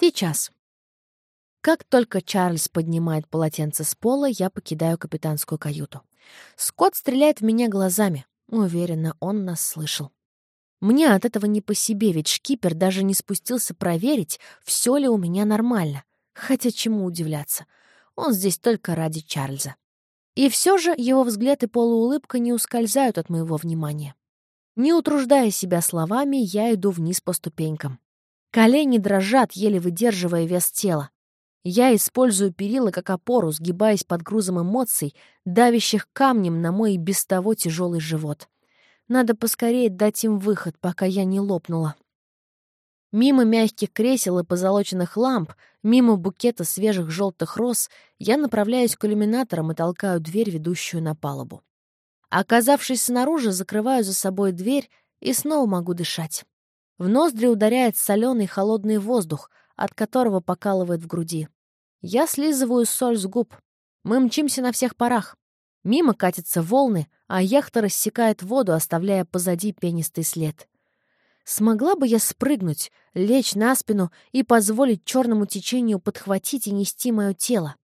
Сейчас. Как только Чарльз поднимает полотенце с пола, я покидаю капитанскую каюту. Скотт стреляет в меня глазами. Уверена, он нас слышал. Мне от этого не по себе, ведь шкипер даже не спустился проверить, все ли у меня нормально. Хотя чему удивляться. Он здесь только ради Чарльза. И все же его взгляд и полуулыбка не ускользают от моего внимания. Не утруждая себя словами, я иду вниз по ступенькам. Колени дрожат, еле выдерживая вес тела. Я использую перила как опору, сгибаясь под грузом эмоций, давящих камнем на мой без того тяжелый живот. Надо поскорее дать им выход, пока я не лопнула. Мимо мягких кресел и позолоченных ламп, мимо букета свежих желтых роз, я направляюсь к иллюминаторам и толкаю дверь, ведущую на палубу. Оказавшись снаружи, закрываю за собой дверь и снова могу дышать. В ноздри ударяет соленый холодный воздух, от которого покалывает в груди. Я слизываю соль с губ. Мы мчимся на всех парах. Мимо катятся волны, а яхта рассекает воду, оставляя позади пенистый след. Смогла бы я спрыгнуть, лечь на спину и позволить черному течению подхватить и нести мое тело?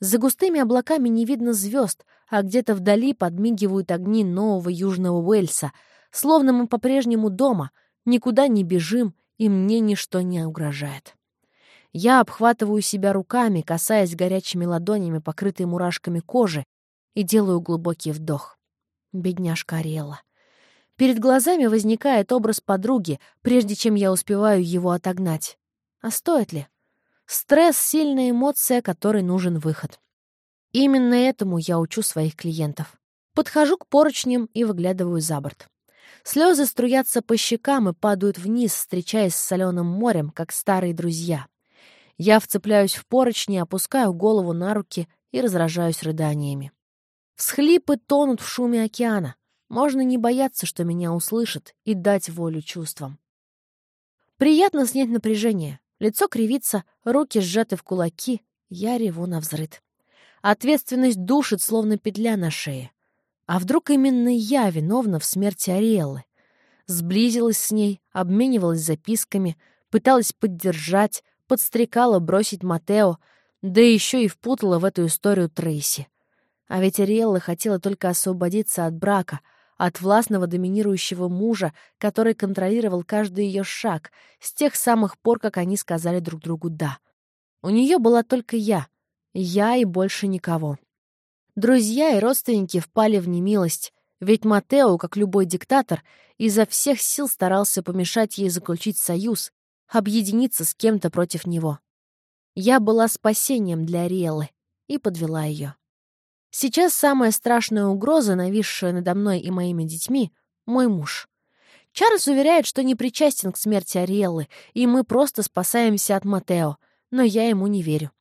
За густыми облаками не видно звезд, а где-то вдали подмигивают огни нового Южного Уэльса, словно мы по-прежнему дома, никуда не бежим, и мне ничто не угрожает. Я обхватываю себя руками, касаясь горячими ладонями, покрытой мурашками кожи, и делаю глубокий вдох. Бедняжка Ариэла. Перед глазами возникает образ подруги, прежде чем я успеваю его отогнать. А стоит ли? Стресс — сильная эмоция, которой нужен выход. Именно этому я учу своих клиентов. Подхожу к поручням и выглядываю за борт. Слезы струятся по щекам и падают вниз, встречаясь с соленым морем, как старые друзья. Я вцепляюсь в поручни, опускаю голову на руки и разражаюсь рыданиями. Всхлипы тонут в шуме океана. Можно не бояться, что меня услышат, и дать волю чувствам. Приятно снять напряжение. Лицо кривится, руки сжаты в кулаки. Я реву на взрыд. Ответственность душит, словно петля на шее. А вдруг именно я виновна в смерти Ариэллы? Сблизилась с ней, обменивалась записками, пыталась поддержать, подстрекала бросить Матео, да еще и впутала в эту историю Трейси. А ведь Ариэлла хотела только освободиться от брака, от властного доминирующего мужа, который контролировал каждый ее шаг, с тех самых пор, как они сказали друг другу «да». У нее была только я. Я и больше никого. Друзья и родственники впали в немилость, ведь Матео, как любой диктатор, изо всех сил старался помешать ей заключить союз, объединиться с кем-то против него. Я была спасением для Ариэллы и подвела ее. Сейчас самая страшная угроза, нависшая надо мной и моими детьми, — мой муж. Чарльз уверяет, что не причастен к смерти Ариэллы, и мы просто спасаемся от Матео, но я ему не верю.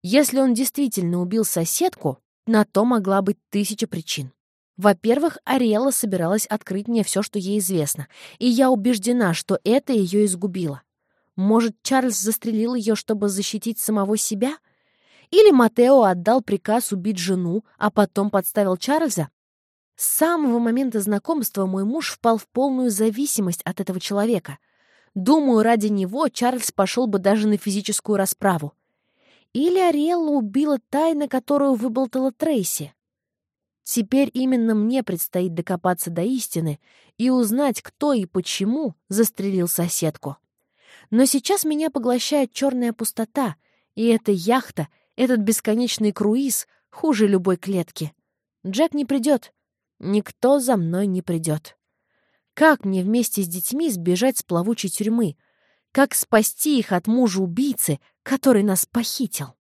Если он действительно убил соседку, на то могла быть тысяча причин. Во-первых, Ариэлла собиралась открыть мне все, что ей известно, и я убеждена, что это ее изгубило. Может, Чарльз застрелил ее, чтобы защитить самого себя — или Матео отдал приказ убить жену, а потом подставил Чарльза? С самого момента знакомства мой муж впал в полную зависимость от этого человека. Думаю, ради него Чарльз пошел бы даже на физическую расправу. Или Ариэлла убила тайна, которую выболтала Трейси. Теперь именно мне предстоит докопаться до истины и узнать, кто и почему застрелил соседку. Но сейчас меня поглощает черная пустота, и эта яхта этот бесконечный круиз хуже любой клетки. Джек не придет. Никто за мной не придет. Как мне вместе с детьми сбежать с плавучей тюрьмы? Как спасти их от мужа-убийцы, который нас похитил?